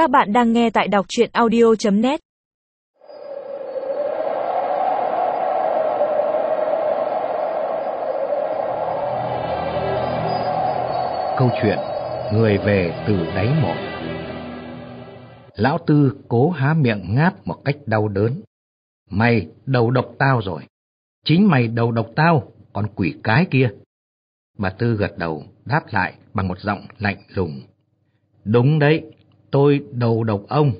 Các bạn đang nghe tại đọc chuyện audio.net Câu chuyện Người về từ đáy mộ Lão Tư cố há miệng ngáp một cách đau đớn. Mày đầu độc tao rồi. Chính mày đầu độc tao, còn quỷ cái kia. Bà Tư gật đầu, đáp lại bằng một giọng lạnh lùng. Đúng đấy, tôi đầu độc ông.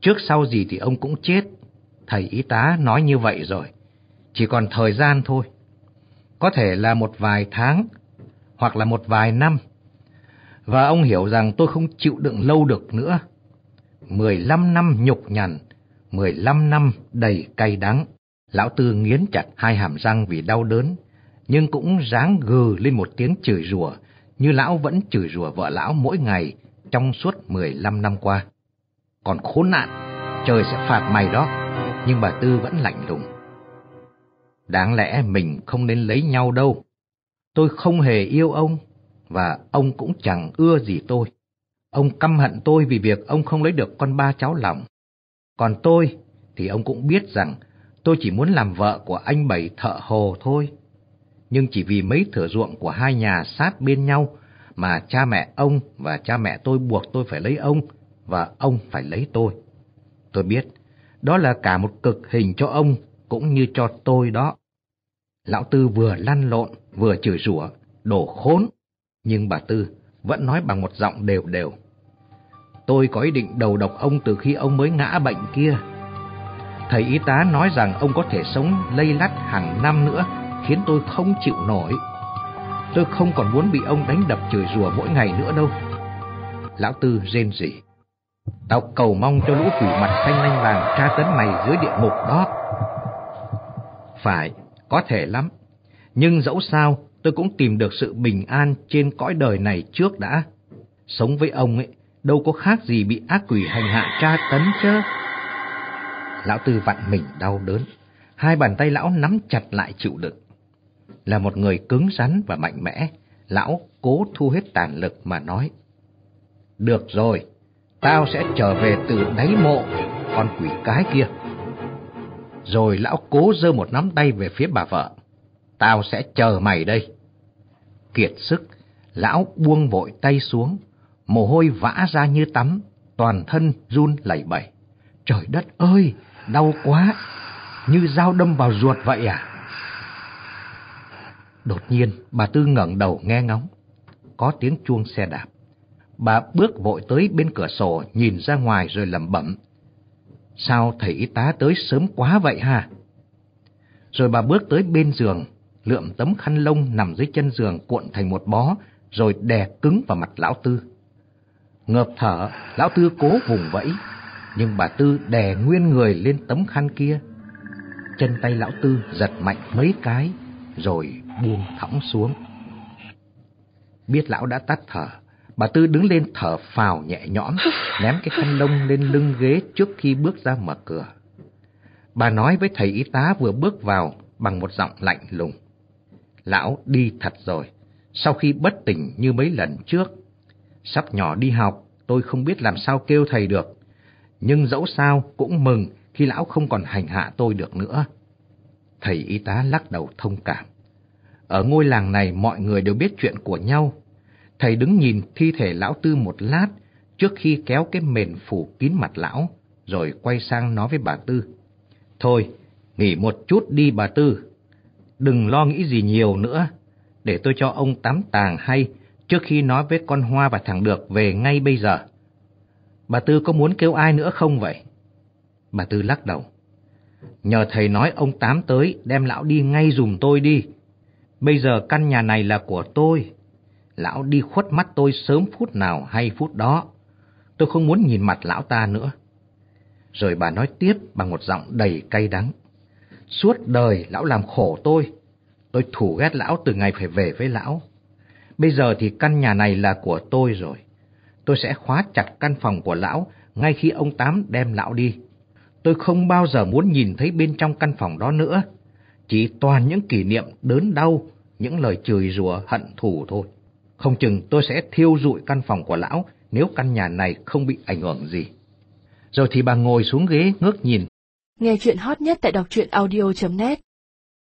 Trước sau gì thì ông cũng chết. Thầy y tá nói như vậy rồi. Chỉ còn thời gian thôi. Có thể là một vài tháng, hoặc là một vài năm. Và ông hiểu rằng tôi không chịu đựng lâu được nữa. Mười lăm năm nhục nhằn, mười lăm năm đầy cay đắng. Lão Tư nghiến chặt hai hàm răng vì đau đớn, nhưng cũng ráng gừ lên một tiếng chửi rủa, như lão vẫn chửi rủa vợ lão mỗi ngày trong suốt 15 năm qua. Còn khốn nạn, trời sẽ phạt mày đó, nhưng bà Tư vẫn lạnh lùng. Đáng lẽ mình không nên lấy nhau đâu. Tôi không hề yêu ông, và ông cũng chẳng ưa gì tôi. Ông căm hận tôi vì việc ông không lấy được con ba cháu lòng. Còn tôi thì ông cũng biết rằng tôi chỉ muốn làm vợ của anh Bảy thợ hồ thôi. Nhưng chỉ vì mấy thửa ruộng của hai nhà sát bên nhau mà cha mẹ ông và cha mẹ tôi buộc tôi phải lấy ông và ông phải lấy tôi. Tôi biết, đó là cả một cực hình cho ông cũng như cho tôi đó. Lão Tư vừa lăn lộn, vừa chửi rủa, đổ khốn, nhưng bà Tư vẫn nói bằng một giọng đều đều. Tôi có ý định đầu độc ông từ khi ông mới ngã bệnh kia. Thầy y tá nói rằng ông có thể sống lây lắt hàng năm nữa, khiến tôi không chịu nổi. Tôi không còn muốn bị ông đánh đập chửi rủa mỗi ngày nữa đâu. Lão Tư rên rỉ. Tao cầu mong cho lũ quỷ mặt xanh lanh vàng tra tấn mày dưới địa ngục đó. Phải, có thể lắm. Nhưng dẫu sao, tôi cũng tìm được sự bình an trên cõi đời này trước đã. Sống với ông ấy, đâu có khác gì bị ác quỷ hành hạ tra tấn chứ. Lão Tư vặn mình đau đớn, hai bàn tay lão nắm chặt lại chịu đựng. Là một người cứng rắn và mạnh mẽ, lão cố thu hết tàn lực mà nói. Được rồi, tao sẽ trở về từ đáy mộ, con quỷ cái kia. Rồi lão cố giơ một nắm tay về phía bà vợ. Tao sẽ chờ mày đây. Kiệt sức, lão buông vội tay xuống, mồ hôi vã ra như tắm, toàn thân run lẩy bẩy. Trời đất ơi, đau quá, như dao đâm vào ruột vậy à? Đột nhiên, bà Tư ngẩng đầu nghe ngóng. Có tiếng chuông xe đạp. Bà bước vội tới bên cửa sổ, nhìn ra ngoài rồi lẩm bẩm. Sao thầy y tá tới sớm quá vậy ha? Rồi bà bước tới bên giường, lượm tấm khăn lông nằm dưới chân giường cuộn thành một bó, rồi đè cứng vào mặt lão Tư. Ngợp thở, lão Tư cố vùng vẫy, nhưng bà Tư đè nguyên người lên tấm khăn kia. Chân tay lão Tư giật mạnh mấy cái, rồi buông thõng xuống. Biết lão đã tắt thở, bà Tư đứng lên thở phào nhẹ nhõm, ném cái khăn lông lên lưng ghế trước khi bước ra mở cửa. Bà nói với thầy y tá vừa bước vào bằng một giọng lạnh lùng. Lão đi thật rồi, sau khi bất tỉnh như mấy lần trước. Sắp nhỏ đi học, tôi không biết làm sao kêu thầy được. Nhưng dẫu sao cũng mừng khi lão không còn hành hạ tôi được nữa. Thầy y tá lắc đầu thông cảm. Ở ngôi làng này mọi người đều biết chuyện của nhau. Thầy đứng nhìn thi thể lão Tư một lát trước khi kéo cái mền phủ kín mặt lão, rồi quay sang nói với bà Tư. Thôi, nghỉ một chút đi bà Tư. Đừng lo nghĩ gì nhiều nữa, để tôi cho ông tắm tàng hay trước khi nói với con Hoa và thằng Được về ngay bây giờ. Bà Tư có muốn kêu ai nữa không vậy? Bà Tư lắc đầu. Nhờ thầy nói ông Tám tới, đem lão đi ngay dùm tôi đi. Bây giờ căn nhà này là của tôi. Lão đi khuất mắt tôi sớm phút nào hay phút đó. Tôi không muốn nhìn mặt lão ta nữa. Rồi bà nói tiếp bằng một giọng đầy cay đắng. Suốt đời lão làm khổ tôi. Tôi thủ ghét lão từ ngày phải về với lão. Bây giờ thì căn nhà này là của tôi rồi. Tôi sẽ khóa chặt căn phòng của lão ngay khi ông Tám đem lão đi. Tôi không bao giờ muốn nhìn thấy bên trong căn phòng đó nữa. Chỉ toàn những kỷ niệm đớn đau, những lời chửi rủa hận thù thôi. Không chừng tôi sẽ thiêu rụi căn phòng của lão nếu căn nhà này không bị ảnh hưởng gì. Rồi thì bà ngồi xuống ghế ngước nhìn. Nghe chuyện hot nhất tại đọc truyện audio.net